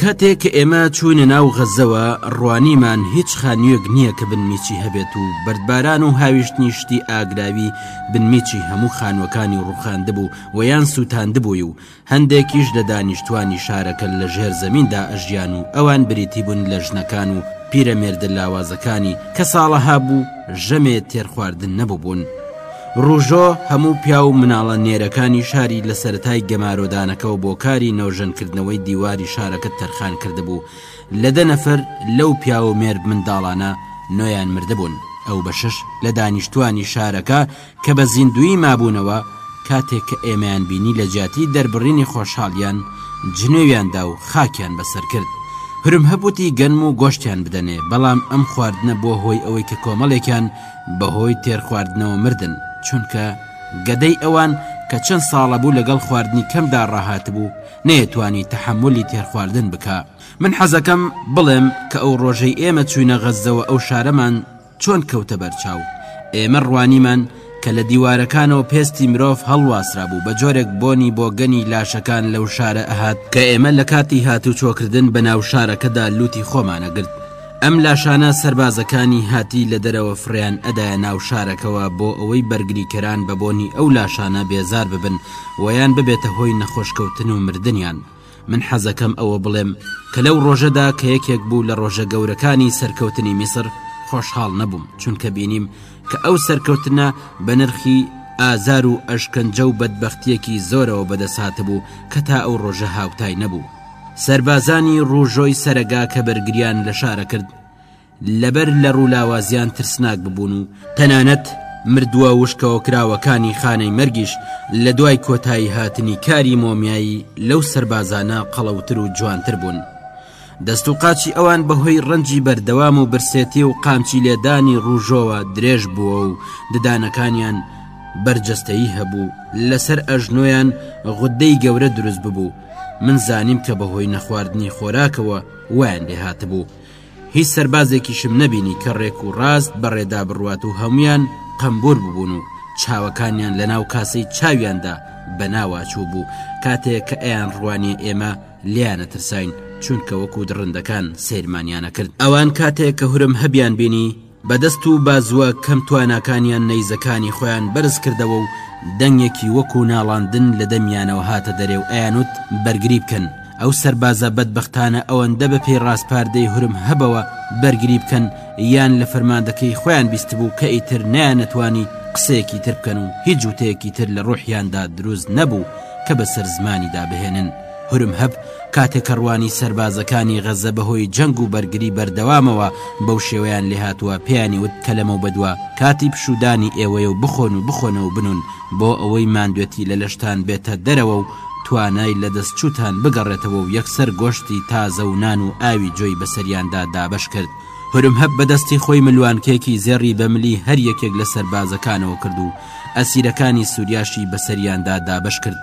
کاتێک کە ئێمە چوینە ناو غەزەوە ڕوانیمان هیچ خانوویەک نییە کە بنمیچی هەبێت و بەردباران و هاویشتنی شتی ئاگراوی بنمیچی هەموو خانووەکانی ڕووخاندبوو و یان سووتاندبووی و هەندێکیش لە دانیشتووانی شارەکە لە ژێر زەمیندا ئەژیان و ئەوان بریتی بوون لە ژنەکان و پیرەمێردە لاوازەکانی کە ساڵەها بوو ژەمێ تێرخواردن نەبووبوون. ڕوژۆ هەموو پیاو و مناڵە نێرەکانی شاری لە سەرەتای گەمارۆدانەکەوە بۆ کاری نۆژەنکردنەوەی دیواری شارەکە تەرخان کردبوو، لە دە نەفەر لەو پیاو و مێردمنداڵانە نۆیان مردبوون، ئەو بەشەش لە دانیشتووانی شارەکە کە بە زیندوویی مابوونەوە، کاتێک کە ئێمەیان بینی لە جیاتی دەربڕینی خۆشحاڵییان جنێویان دا و خاکیان بەسەر کرد. هرمهپ وتی گەنم و گۆشتیان بدەنێ، بەڵام ئەم خواردنە بووە هۆی ئەوەی کە کۆمەڵێکیان بە هۆی تێرخواردنەوە مردن، چونکە گەدەی ئەوان کە چەند ساڵە بوو لەگەڵ خواردنی کەمدا ڕاهاتبوو، نەیەتوانی تەحەمولی تێرخواردن بکا من حەزەکەم بڵێم کە ئەو ڕۆژەی ئێمە چوینە غەزەوە ئەو شارەمان چۆن کەوتە بەرچاو ئێمە ڕوانیمان کە لە دیوارەکانەوە پێستی مرۆڤ هەڵواسرابوو بە جۆرێک بۆنی بۆگەنی لاشەکان لەو شارە ئەهات کە ئێمە لە کاتی هاتوچۆکردن بە ناو شارەکەدا لوتی خۆمانەگرت ئەم لاشانە سەربازەکانی هاتی لە دەرەوە فڕێیان ئەدایە ناو شارەکەوە بۆ ئەوەی بەرگریکەران بە بۆنی ئەو لاشانە بێزار ببن ویان ببێتە هۆی نەخۆشکەوتن و مردیان من حەزەکەم ئەوە بڵێم کە لەو ڕۆژەدا کە یەکێک بوو لە ڕۆژە گەورەکانی سەرکەوتنی میسر خۆشحاڵ نەبووم چونکە بینیم کە ئەو سەرکەوتنە بە نرخی ئازار و ئەشکەنجە و بەدبەختیەکی زۆرەوە بەدەسهاتبوو کە تا ئەو ڕۆژە هاوتای نەبوو سەربازانی ڕوژۆی سەرەگا کە بەرگریان لە شارە کرد لەبەر لە ڕوولاوازیان ترسناک ببوون و تەنانەت مردووە وشکەوە کراوەکانی خانەی مەرگیش لە دوای کۆتایی هاتنی کاری مۆمیایی لەو سەربازانە قەڵەوتر و جوانتر بوون دەست و قاچی ئەوان بەهۆی ڕەنجی بەردەوام و برسێتی و قامچی لێدانی ڕوژۆوە درێژ بووە و ددانەکانیان بەرجەستەیی هەبوو لەسەر ئەژنۆیان غدەی گەورە دروست ببوو من زانیم کە بەهۆی نەخواردنی خۆراکەوە وایان لێ هاتبوو هیچ سەربازێکیشم نەبینی کە ڕێک و ڕاست بەڕێدا بڕوات و هەمویان قەمبور ببوون و چاوەکانیان لە ناو کاسەی چاویاندا بەناواچوو بوو کاتێک کە ئەیان ڕوانیە ئێمە لیانە ترساین چونکە وەکو دڕندەکان سیرمانیانە کرد ئەوان کاتێک کە هورم هەبیان بینی بە دەست و بازووە کەم تواناکانیان نەیزەکانی خۆیان بەرز کردەوە و دەنگێکی وەکوو ناڵاندن لە دەمیانەوە هاتە دەرێ و ئەیانوت بەرگری بکەن، ئەو سەربازە بەدبەختانە ئەوەندە بە پێی ڕاسپاردەی هورم هەبەوە بەرگری بکەن یان لە فەرماندەکەی خۆیان بیستبوو کە ئیتر نەیانەتوانی قسەیەکی تر بکەن و هیچ وتەیەکی تر لە ڕووحیاندا دروست نەبوو کە بە سەر زمانیدا بهێنن. هورمهەب کاتێک کە ڕوانی سەربازەکانی غەزە بەهۆی جەنگ و بەرگری بەردەوامەوە بەو شێوەیان لێهاتووە پێیانی وت کە لەمەو بەدوا کاتی پشوودانی ئێوەیە و بخۆن و بخۆنە و بنوون بۆ ئەوەی ماندوێتی لە لەشتان بێتە دەرەوە و توانای لەدەستچووتان بگەڕێتەوە و یەکسەر گۆشتی تازە و نان و ئاوی جۆی بەسەریاندا دابەش کرد. هورمهەب بە دەستی خۆی ملوانکێکی زێڕی بە ملی هەر یەکێک لە سەربازەکانەوە کرد و ئەسیرەکانی سووریاشی بەسەریاندا دابەش کرد،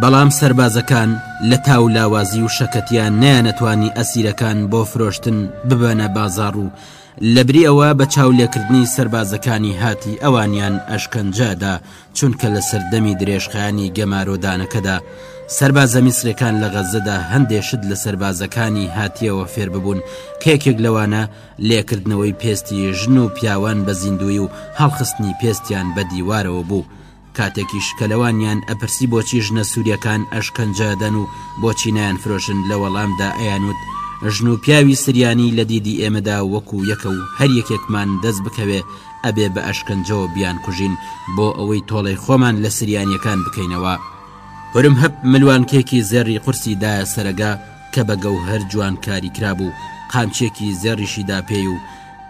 بەڵام سەربازەکان لە تاو لاوازی و شەکەتیان نەیانەتوانی ئەسیرەکان بۆ فرۆشتن ببەنە بازاڕ و لە بری ئەوە بە چاولێکردنی سەربازەکانی هاتی ئەوانیان ئەشکەنجە دا چونکە لە سەردەمی درێژخایەنی گەمارۆدانەکەدا سەربازە میسرەکان لە غەزەدا هەندێ شت لە سەربازەکانی هاتیەوە فێر ببوون کە یەکێک لەوانە لێکردنەوەی پێستی ژن و پیاوان بە زیندووی و هەڵخستنی پێستیان بە دیوارەوە بوو کاتێکیش کە لەوانیان ئەپرسی بۆچی ژنە سووریەکان ئەشکەنجەدەن و بۆچی نایان فرۆشن لە وەڵامدا ئەیانوت ژن و پیاوی سریانی لە دیدی ئێمەدا وەکو یەکە و هەر یەکێکمان دەست بکەوێ ئەبێ بە ئەشکەنجەوە بیان کوژین بۆ ئەوەی تۆڵەی خۆمان لە سریانیەکان بکەینەوە. هورمهپ ملوانکێکی زێڕی قورسی دایە سەرەگا، کە بە گەوهەر جوان کاری کرابوو قامچێکی زێڕیشی دا پێی و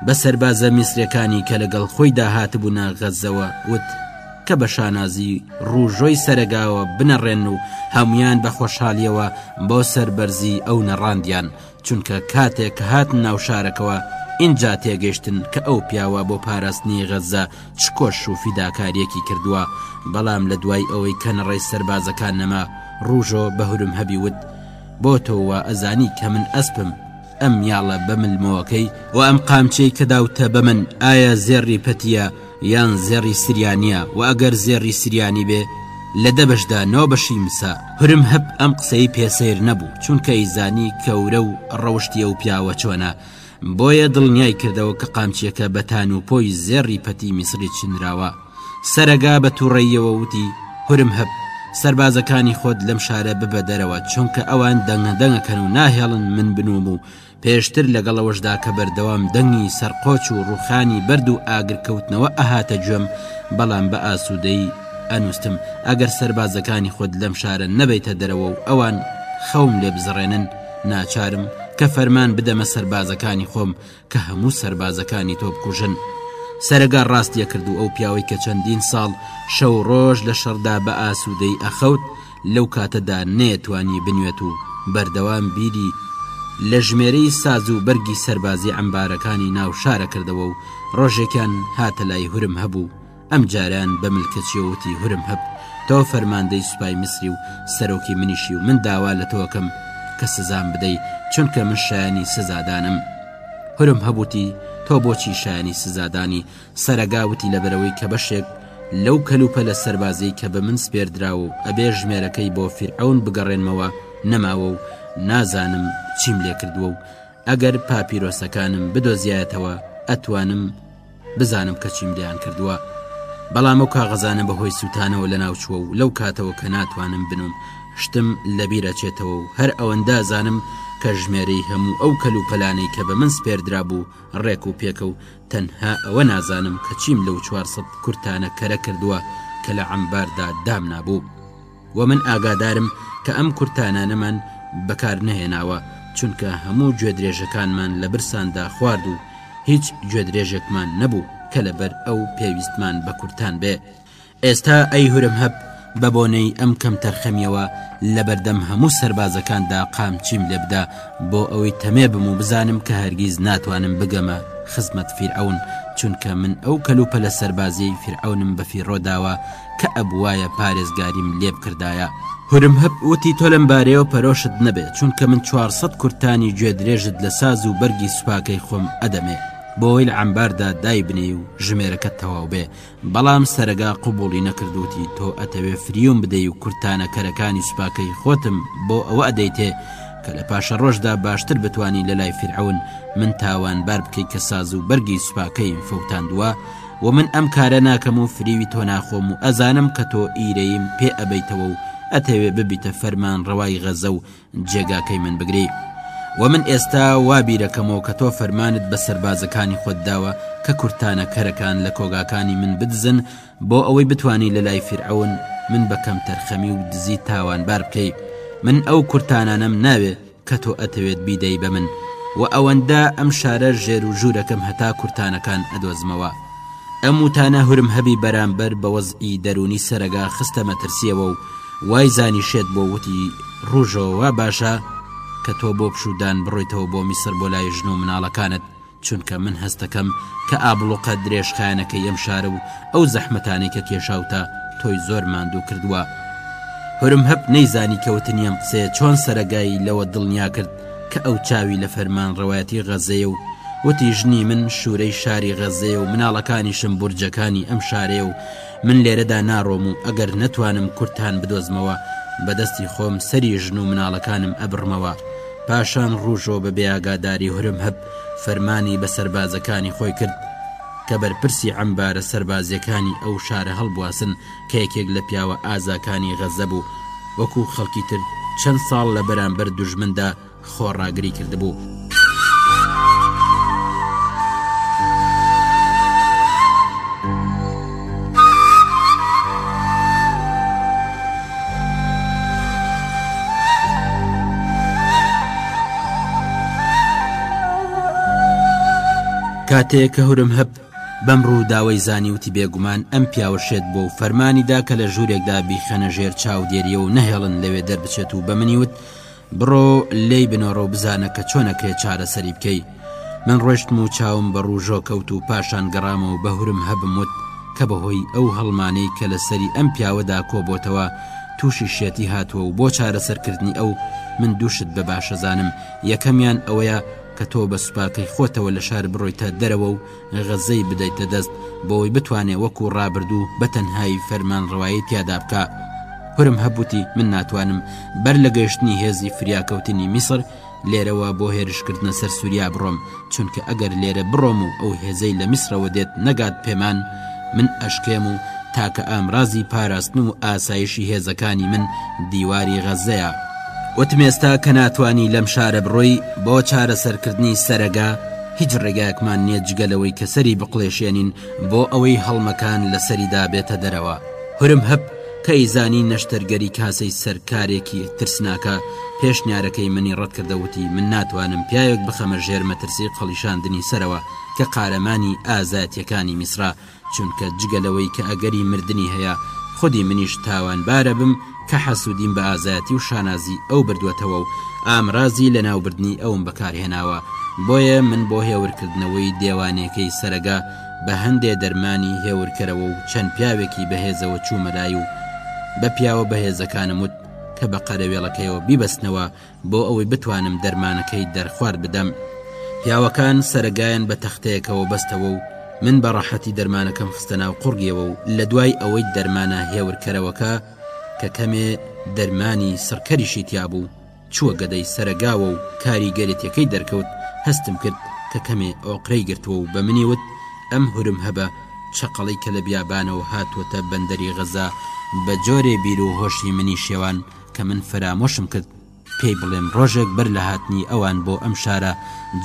بە سەربازە میسرەکانی کە لەگەڵ خۆیدا هاتبوونە غەزەوە وت کە بە شانازی ڕوژۆی سەرگاوە بنەڕێن و هەمویان بە خۆشحالیەوە بۆ سەربەرزی ئەو نەڕاندیان چونکە کاتێک هات ناو شارەکەوە ئینجا تێگەشتن کە ئەو پیاوە بۆ پاراستنی غەزە چ کۆش و فیداکاریەکی کردووە بەڵام لە دوای ئەوەی کەنەڕی سەربازەکان نەما ڕوژۆ بەهرم هەبی وت بۆ تۆوە ئەزانی کە من ئەسپم ئەم یاڵە بە ملمەوەکەی و ئەم قامچەی کە داوتە بە من ئایا زێڕی پەتیە یان زێڕی سریانە و ئەگەر زێڕی سریانی بێ لە دە بەشدا نۆ بەشی مسا هرم هەب ئەم قسەی پێسیر نەبوو چونکە ئەیزانی کەورە و ڕەوشی ئەو پیاوە چۆنە بۆیە دڵنیای کردەوە کە قامچیەکە بە تان و پۆی زێڕی پەتی میسری چنراوە سەرەگا بە تووڕەیەوە وتی هورم هەب سربازەکانی خۆت لەم شارە ببە دەرەوە چونکە ئەوان دەنگە دەنگەکەن و ناهێڵن من بنوم و پێشتر لەگەڵەوەشدا کە بەردەوام دەنگی سەرقۆچ و ڕوخانی بەرد و ئاگرکەوتنەوە ئەهاتە گوێم بەڵام بە ئاسوودەی ئەنووستم ئەگەر سربازەکانی خۆت لەم شارە نەبیتە دەرەوە و ئەوان خەوم لێ بزڕێنن ناچارم کە فەرمان بدەمە سەربازەکانی خۆم کە هەموو سەربازەکانی تۆ بکوژن سەرگا ڕاستیە کردو ئەو پیاوەی کە چەندین ساڵ شەو ڕۆژ لە شەڕدا بە ئاسوودەی ئەخەوت لەو کاتەدا نەیەتوانی بنوێت و بەردەوام بیری لە ژمێرەی ساز و بەرگی سەربازی عەمبارەکانی ناو شارە کردەوە و ڕۆژێکیان هاتە لای هورم هەبوو ئەم جارەیان بە ملکەچیەوە وتی هورم هەب تۆ فەرماندەی سوپای میسری و سەرۆکی منیشی و من داوا لە تۆکەم کە سزان بدەی چونکە من شایانی سزادانم هورم هەبوتی تۆ بۆچی شایانی سزادانی سەرەگا وتی لەبەرەوەی کە بەشێک لەو کەلوپە لە سەربازی کە بە من سپێردرا و ئەبێ ژمێرەکەی بۆ فیرعون بگەڕێنمەوە نەماوە و نازانم چیم لێکردووە و ئەگەر پاپیرۆسەکانم بدۆزیایەتەوە ئەتوانم بزانم کە چیم لێیان کردووە بەڵام ئەو کاغەزانە بەهۆی سووتانەوە لە ناوچووە و لەو کاتەوە کە ناتوانم بنوم شتم لەبیرەچێتەوە و هەر ئەوەندە زانم کە ژمێرەی هەموو ئەو کەل و پەلانەی کە بە من سپێردرا بوو ڕێک و پێکە و تەنها ئەوە نازانم کە چیم لەو 400 کورتانە کەرە کردووە کە لە عەمباردا دامنابوو. وە من ئاگادارم کە ئەم کورتانانەمان بەکار نەهێناوە چونکە هەموو گوێدرێژەکانمان لە برساندا خوارد و هیچ گوێدرێژێکمان نەبوو کە لەبەر ئەو پێویستمان بە کورتان بێ ئێستا ئەی هورمهەب بە بۆنەی ئەم کەمتەرخەمیەوە لە بەردەم هەموو سەربازەکاندا قامچیم لێ بدە بۆ ئەوەی تەمێ بم و بزانم کە هەرگیز ناتوانم بگەمە خزمەت فیرعەون چونکە من ئەو کەلوپەلە سەربازیەی فیرعەونم بەفیڕۆ داوە کە ئەبوایە پارێزگاریم لێ بکردایە. هورمهب وتی تۆ لەم بارەیەوە پەرۆشت نەبێ چونکە من چوار سەد کورتانی گوێ درێژت لە ساز و بەرگی سوپاکەی خۆم ئەدەمێ بۆوەی لە عەمباردا دایبنێی و ژمێرەکەت تەواو بێ بەڵام سەرەگا قبوڵی نەکرد وتی تۆ ئەتەوێ فریوم بدەی و کورتانە کەرەکانی سوپاکەی خۆتم بۆ ئەوە ئەدەیتێ کە لە پاشەڕۆژدا باشتر بتوانی لە لای فیرعەون من تاوانبار بکەی کە ساز و بەرگی سوپاکەیم فەوتاندووە و من ئەم کارە ناکەم و فریوی تۆ ناخۆم و ئەزانم کە تۆ ئیرەییم پێ ئەبەیتەوە و ئەتەوێ ببیتە فەرمان ڕەوای غەزە و جێگاکەی من بگری و من ئێستا وا بیرەکەمەوە کە تۆ فەرمانت بە سەربازەکانی خۆت داوە کە کورتانە کەرەکان لە کۆگاکانی من بدزن بۆ ئەوەی بتانی لە لای فرعون من بە کەمتەرخەمی و دزی تاوانبار بکەی من ئەو کورتانانەم ناوێ کە تۆ ئەتەوێت بیدەی بە من وە ئەوەندە ئەم شارە ژێر و ژورەکەم هەتا کورتانەکان ئەدۆزمەوە ئەم وتانە هورم هەبی بەرامبەر بە وەزعی دەرونی سەرەگا خستە مەترسیەوە و وای زانی شێت بۆ وتی روژۆ وا باشە کە تۆ بۆ پشوو دان بڕۆیتەوە بۆ میسر بۆ لای ژن و مناڵەکانت چونکە من هەست دەکەم کە ئابڵوقە درێژخایەنەکەی ئەم شارە و ئەو زەحمەتانەی کە کێشاوتە تۆی زۆر ماندوو کردووە هرم هەپ نەیزانی کەوتنی ئەم قسەیە چۆن سەرەگای لەوە دڵنیا کرد کە ئەو چاوی لە فەرمان ڕەوایەتی غەزەیە و وتی ژنی من شوورەی شاری غەزەیە و مناڵەکانیشم بورجەکانی ئەم شارەیە و من لێرەدا ناڕۆم و ئەگەر نەتوانم کورتان بدۆزمەوە بە دەستی خۆم سەری ژن و مناڵەکانم ئەبڕمەوە پاشان ڕوژۆ بە بێاگاداری هرم هەب فەرمانی بە سەربازەکانی خۆی کرد کە بەرپرسی عەمبارە سەربازیەکانی ئەو شارە هەڵبواسن کە یەکێک لە پیاوە ئازاکانی غەزە بوو وەکو خەڵکی تر چەند ساڵ لە بەرامبەر دوژمندا خۆڕاگری کردبوو. کاتێک کە هورم هەب بەم ڕووداوەی زانیوتی بێگومان ئەم پیاوەشێت بۆ و فەرمانیدا کە لە ژوورێکدا بیخەنە ژێر چاودێریەوە و نەهێڵن لەوێ دەربچێت و بە منیوت بڕۆ لێی بنۆڕە و بزانە کە چۆن ئەکرێ چارەسەری بکەی من ڕۆشتم و چاوم بە ڕوژۆ کەوت و پاشان گەڕامە و بەهورم هەبم وت کە بەهۆی ئەو هەڵمانەی کە لە سەری ئەم پیاوەدا کۆبۆتەوە تووشی شێتی هاتووە و بۆ چارەسەرکردنی ئەو من دووشت بە باشەزانم یەکەمیان ئەوەیە کە تۆ بە سوپاکەی خۆتەوە لە شار بڕۆیتە دەرەوە و غەزەی بدەیتە دەست بۆوەی بتوانێ وەکو ڕابردوو بەتەنهایی فەرمانڕەوایی تیادا بکا هورم هەبوتی من ناتوانم بەر لە گەشتنی هێزی فریاکەوتنی میسر لێرەوە بۆ هێرشکردنە سەر سووریا بڕۆم چونکە ئەگەر لێرە بڕۆم و ئەو هێزەی لە میسرەوە دێت نەگات پێمان من ئەشکێم و تاکە ئامرازی پاراستن و ئاسایشی هێزەکانی من دیواری غەزەیە وتمێستا کە ناتوانی لەم شارە بڕۆی بۆ چارەسەرکردنی سەرەگا هیچ ڕێگایەکمان نییە جگە لەوەی کە سەری بقڵێشێنین بۆ ئەوەی هەڵمەکان لە سەریدا بێتە دەرەوە هرم هەپ کەیزانی نەشتەرگەری کاسەی سەرکارێکی ترسناکە پێشنیارەکەی منی ڕەتکردەوتی من ناتوانم پیاوێک بخەمە ژێر مەترسی قەڵیشاندنی سەرەوە کە قارەمانی ئازایەتەکانی میسرا چونکە جگە لەوەی کە ئەگەری مردنی هەیە خودی منیش تاوانبارە بم کە حەسودیم بە ئازایەتی و شانازی ئەو بردووەتەوە و ئامرازی لەناوبردنی ئەوم بەکارهێناوە بۆیە من بۆ هێورکردنەوەی دێوانێکەی سەرەگا بە هەندێ دەرمانی هێورکەرەوە و چەند پیاوێکی بەهێزەوە چوومە لای و بە پیاوە بەهێزەکانم وت کە بە قەرەوێڵەکەیەوە بیبەستنەوە بۆ ئەوەی بتوانم دەرمانەکەی دەرخوارد بدەم. پیاوەکان سەرەگایان بە تەختەیەکەوە بەستەوە و من بە ڕەحەتی دەرمانەکەم خستە ناو قوڕگیەوە و لە دوای ئەوەی دەرمانە هێورکەرەوەکە کە کەمێ دەرمانی سڕکەریشی تیا بوو چووە گەدەی سەرەگاوە و کاریگەرێتیەکەی دەرکەوت هەستم کرد کە کەمێ ئۆقرەی گرتووە و بە منی وت ئەم هورمهبە چەقەڵەی کە لە بیابانەوە هاتووەتە بەندەری غەزە بە جۆرێ بیر و هۆشی منی شێواند کە من فەرامۆشم کرد پێی بڵێم ڕۆژێک بەر لە هاتنی ئەوان بۆ ئەم شارە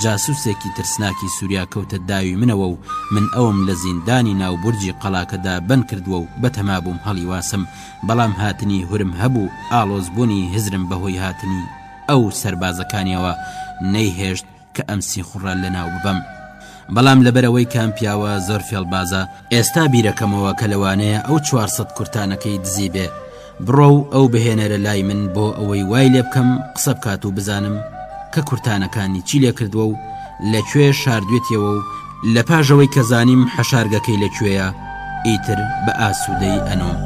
جاسوسێکی ترسناکی سوریا کەوتە داوی منەوە و من ئەوم لە زیندانی ناو بورجی قەڵاکەدا بەند کردووە و بەتەما بووم هەڵیواسم بەڵام هاتنی هورم هەبوو ئاڵۆزبوونی هزرم بەهۆی هاتنی ئەو سەربازەکانیەوە نەیهێشت کە ئەم سیخوڕە لەناو ببەم بەڵام لەبەرەوەی کام پیاوە زۆر فێڵبازە ئێستا بیرەکەمەوە کە لەوانەیە ئەو چوار سەد کورتانەکەی دزی بێ بڕۆ و ئەو بهێنەرە لای من بۆ ئەوەی وای لێ بکەم قسە بکات و بزانم کە کورتانەکانی چی لێکردووە و لەکوێ شاردوێتیەوە و لە پاژەوەی کە زانیم حەشارگەکەی لە کوێیە ئیتر بە ئاسوودەی ئەنوم.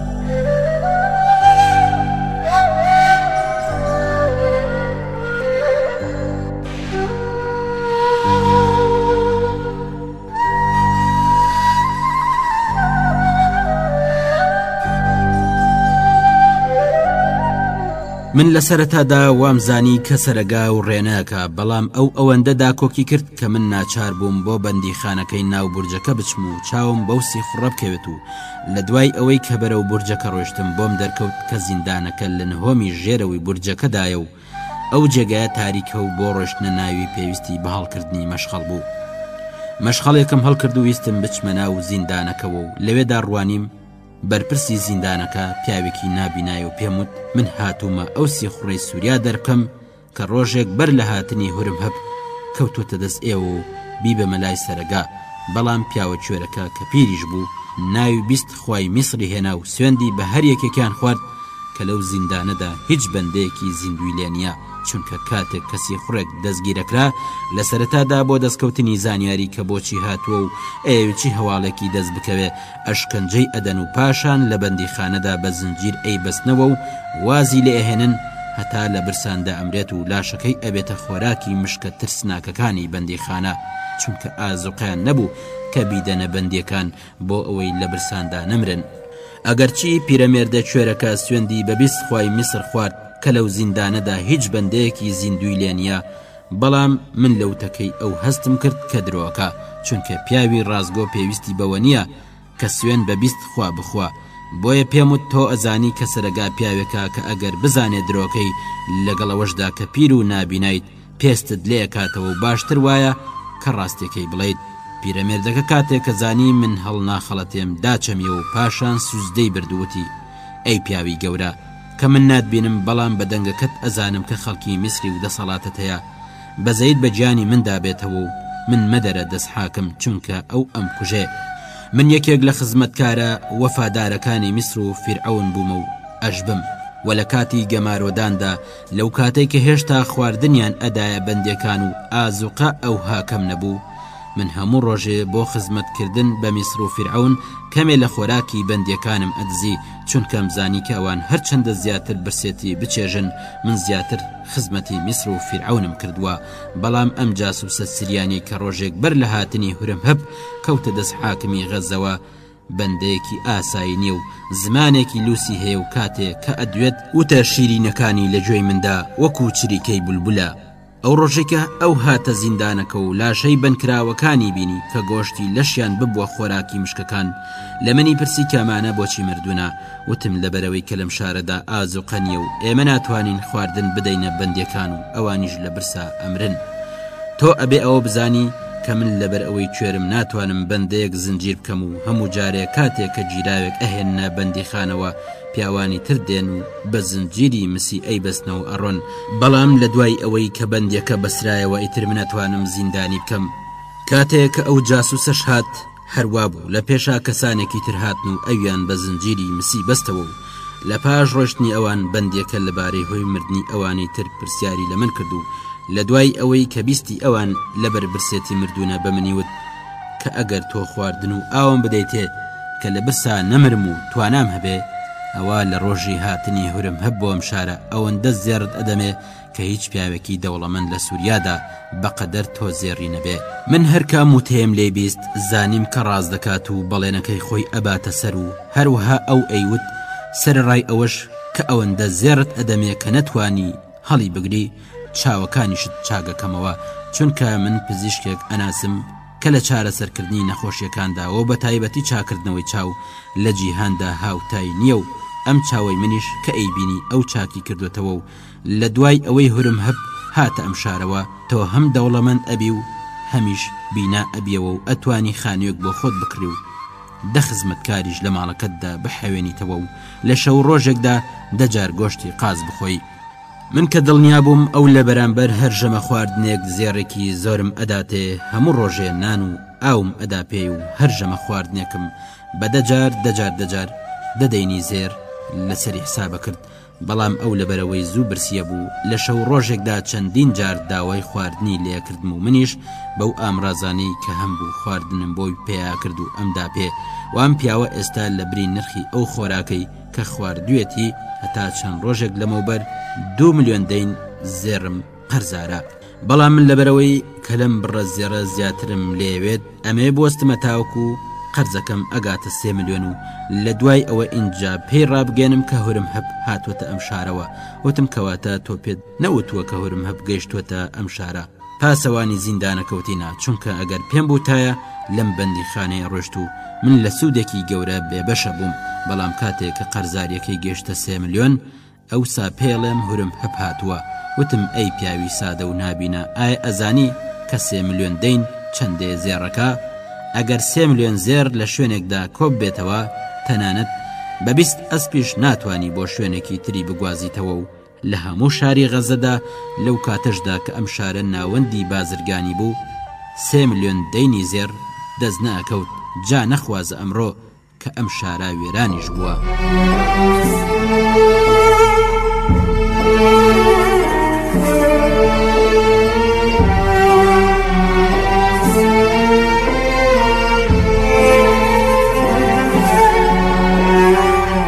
من لە سەرەتادا وامزانی کە سەرگا و ڕێنەکە بەڵام ئەو ئەوەندە داکۆکی کرد کە من ناچار بووم بۆ بەندیخانەکەی ناو بورجەکە بچم و چاوم بەو سیخوڕە بکەوێت و لە دوای ئەوەی کە بەرەو بورجەکە ڕۆشتم بۆم دەرکەوت کە زیندانەکە لە نهۆمی ژێرەوەی بورجەکەدایە و ئەو جێگایە تاریکە و بۆ ڕۆشتنە ناوی پێویستی بە هەڵکردنی مەشخەڵ بوو مەشخەڵێکم هەڵکرد و ویستم بچمە ناو زیندانەکەەوە و لەوێدا ڕوانیم بەرپرسی زیندانەکە پیاوێکی نابینای و پێموت من هاتوومە ئەو سیخڕی سووریا دەرکەم کە ڕۆژێک بەر لە هاتنی هورمهەب کەوتۆتە دەست ئێوە و بیبەمە لای سەرەگا بەڵام پیاوە کوێرەکە کە پیریش بوو ناوی بیست خوای میسری هێنا و سوێندی بە هەر یەکێکیان خوارد کە لەو زیندانەدا هیچ بەندەیەکی زیندوی لێ نییە چونکە کاتێک کەسی خوڕێک دەستگیرەکرا لە سەرەتادا بۆ دەستکەوتنی زانیاری کە بۆچی هاتووە و ئەیەوێ چی هەواڵێکی دەست بکەوێ ئەشکەنجەی ئەدەن و پاشان لە بەندیخانەدا بە زنجیر ئەی بەستنەوە و وازی لێ ئەهێنن هەتا لە برسان دەئەمرێت و لاشەکەی ئەبێتە خۆراکی مشکە ترسناکەکانی بەندیخانە چونکە ئازوقەیان نەبوو کە بیدەنە بەندیەکان بۆ ئەوەی لە برساندا نەمرن ئەگەرچی پیرەمێردە کوێرەکە سوێندی بە بیست خوای میسر خوارد کە لەو زیندانەدا هیچ بەندەیەکی زیندووی لێ نیە بەڵام من لە وتەکەی ئەو هەستم کرد کە درۆکە، چونکە پیاوی ڕاستگۆ پێویستی بەوە نییە کە سوێن بە بیست خوا بخوا، بۆیە پێم وت تۆ ئەزانی کە سەرەگا پیاوێکە کە ئەگەر بزانێ درۆکەی، لەگەڵ ئەوەشدا کە پیر و نابینایت پێستت لێکاتەوە و باشتر وایە کە ڕاستیەکەی بڵێیت، پیرەمێردەکە کاتێ کە زانی من هەڵناخەڵەتێم داچەمیەوە و پاشان سوجدەی برد و وتی، ئەی پیاوی گەورە! کە من نات بینم بەڵام بە دەنگەکەت ئەزانم کە خەڵکی میسری و دەسەڵاتت هەیە بەزەیت بە گیانی مندا بێتەوە و من مەدەرە دەست حاکم چونکە ئەو ئەم کوژێ من یەکێک لە خزمەتکارە وەفادارەکانی میسر و فیرعەون بوومە و ئەشبم و لە کاتی گەمارۆداندا لەو کاتێک کە هێشتا خواردنیان ئەدایە بەندێکان و ئازوقە ئەو هاکەم نەبوو من هەموو ڕۆژێ بۆ خزمەتکردن بە میسر و فیرعەون کەمێ لە خۆراکی بەندیەکانم ئەدزی چونکەم زانی کە ئەوان هەرچەندە زیاتر برسێتی بچێژن من زیاتر خزمەتی میسر و فیرعونم کردووە بەڵام ئەم جاسوسە سریانی کە ڕۆژێک بەر لە هاتنی هورم هەب کەوتە دەست حاکمی غەزەوە بەندەیەکی ئاسایی نیە و زمانێکی لوسی هەیە و کاتێ کە ئەدوێت وتە شیرینەکانی لە گوێی مندا وەکو چریکەی بولبولە ئەو ڕۆژەی کە ئەو هاتە زیندانەکە و لاشەی بەندکراوەکانی بینی کە گۆشتی لەشیان ببووە خۆراکی مشکەکان لە منی پرسی کامانە بۆچی مردوونە وتم لەبەرەوەی کە لەم شارەدا ئازوقە نییە و ئێمە ناتوانین خواردن بدەینە بەندیەکان و ئەوانیش لە برسا ئەمرن تۆ ئەبێ ئەوە بزانی کە من لەبەر ئەوەی کوێرم ناتوانم بەندەیەک زنجیر بکەم و هەموو جارێک کاتێک کە گیراوێک ئەهێنە بەندیخانەوە پیاوانی تر دێن و بە زنجیری مسی ئەیبەستنەوە ئەڕۆن بەڵام لە دوای ئەوەی کە بەندیەکە بەسرایەوە ئیتر من ئەتوانم زیندانی بکەم کاتێک کە ئەو جاسوسەش هات هەروا بوو لە پێشا کەسانێکی تر هاتن و ئەویان بە زنجیری مسی بەستەوە و لە پاش ڕۆشتنی ئەوان بەندیەکە لەبارەی هۆی مردنی ئەوانی تر پرسیاری لە من کرد و لە دوای ئەوەی کە بیستی ئەوان لەبەر برسێتی مردونە بە منی وت کە ئەگەر تۆ خواردن و ئاوم بدەیتێ کە لە برسا نەمرم و توانام هەبێ ئەوە لە ڕۆژی هاتنی هورم هەب بۆم شارە ئەوەندە زێڕت ئەدەمێ کە هیچ پیاوێکی دەوڵەمەند لە سووریادا بەقەدەر تۆ زێڕی نەبێ من هەرکام وتەیەم لێ بیست زانیم کە ڕاز دەکات و بەڵێنەکەی خۆی ئەباتە سەر و هەروها ئەو ئەیوت سەرڕای ئەوەش کە ئەوەندە زێڕت ئەدەمێ کە نەتوانی هەڵی بگری چاوەکانیشت چاگەکەمەوە چونکە من پزیشکێک ئەناسم کە لە چارەسەرکردنی نەخۆشیەکاندا و بە تایبەتی چاکردنەوەی چاو لە جیهاندا هاوتای نییە و ئەم چاوەی منیش کە ئەی بینی ئەو چاکی کردوتەوە و لە دوای ئەوەی هورم هەب هاتە ئەم شارەوە تۆ هەم دەوڵەمەند ئەبی و هەمیش بینا ئەبیەوە و ئەتوانی خانوێک بۆ خۆت بکڕی و دە خزمەتکاریش لە ماڵەکەتدا بحەوێنیتەوە و لە شەو ڕۆژێکدا دەجار گۆشتی قاز بخۆی من کە دڵنیا بووم ئەو لە بەرامبەر هەر ژەمە خواردنێک زێڕێکی زۆرم ئەداتێ هەموو ڕۆژێ نان و ئاوم ئەدا پێی و هەر ژەمە خواردنێکم بە دەجار دەجار دەجار دەدەینی زێر لەسەری حسابە کرد بەڵام ئەو لەبەرەوەی زوو برسیە بوو لە شەو ڕۆژێکدا چەندین جار داوای خواردنی لێکردم و منیش بەو ئامرازانەی کە هەم بوو خواردنم بۆی پێیا کرد و ئەمدا پێ وام پیاوە ئێستا لە بری نرخی ئەو خۆراکەی کە خواردوێتی هەتا چەند ڕۆژێک لەمەوبەر دوو ملیۆن دەین زێڕم قەرزارە بەڵام من لەبەرەوەی کە لەم بڕە زێڕە زیاترم لێوێت ئەمێ بستمە تاوکو و قەرزەکەم ئەگاتە سێ ملیۆن و لە دوای ئەوە ئینجا پێی ڕابگەێنم کە هورم هەب هاتووەتە ئەم شارەوە وتم کەواتە تۆ پێت نەوتووە کە هورم هەب گەیشتووەتە ئەم شارە پاسەوانی زیندانە کەوتینە چونکە ئەگەر پێم بوتایە لەم بەندی خانەیە ڕۆشت و من لە سوودێکی گەورە بێبەشە بووم بەڵام کاتێک کە قەرزاریەکەی گەشتە سێ ملیۆن ئەوسا پێڵێم هورم هەپ هاتووە وتم ئەی پیاوی سادە و نابینا ئایا ئەزانی کە سێ ملیۆن دەین چەندێ زێڕەکە ئەگەر سێ ملیۆن زێر لە شوێنێکدا کۆب بێتەوە تەنانەت بە بیست ئەسپیش ناتانی بۆ شوێنێکی تری بگوازیتەوە و لە هەموو شاری غەزەدا، لەو کاتەشدا کە ئەم شارە ناوەندی بازرگانی بوو، سێ ملیۆن دەینی زێڕ دەست نەئەکەوت، جا نەخوازە ئەمڕۆ کە ئەم شارە وێرانیش بووە.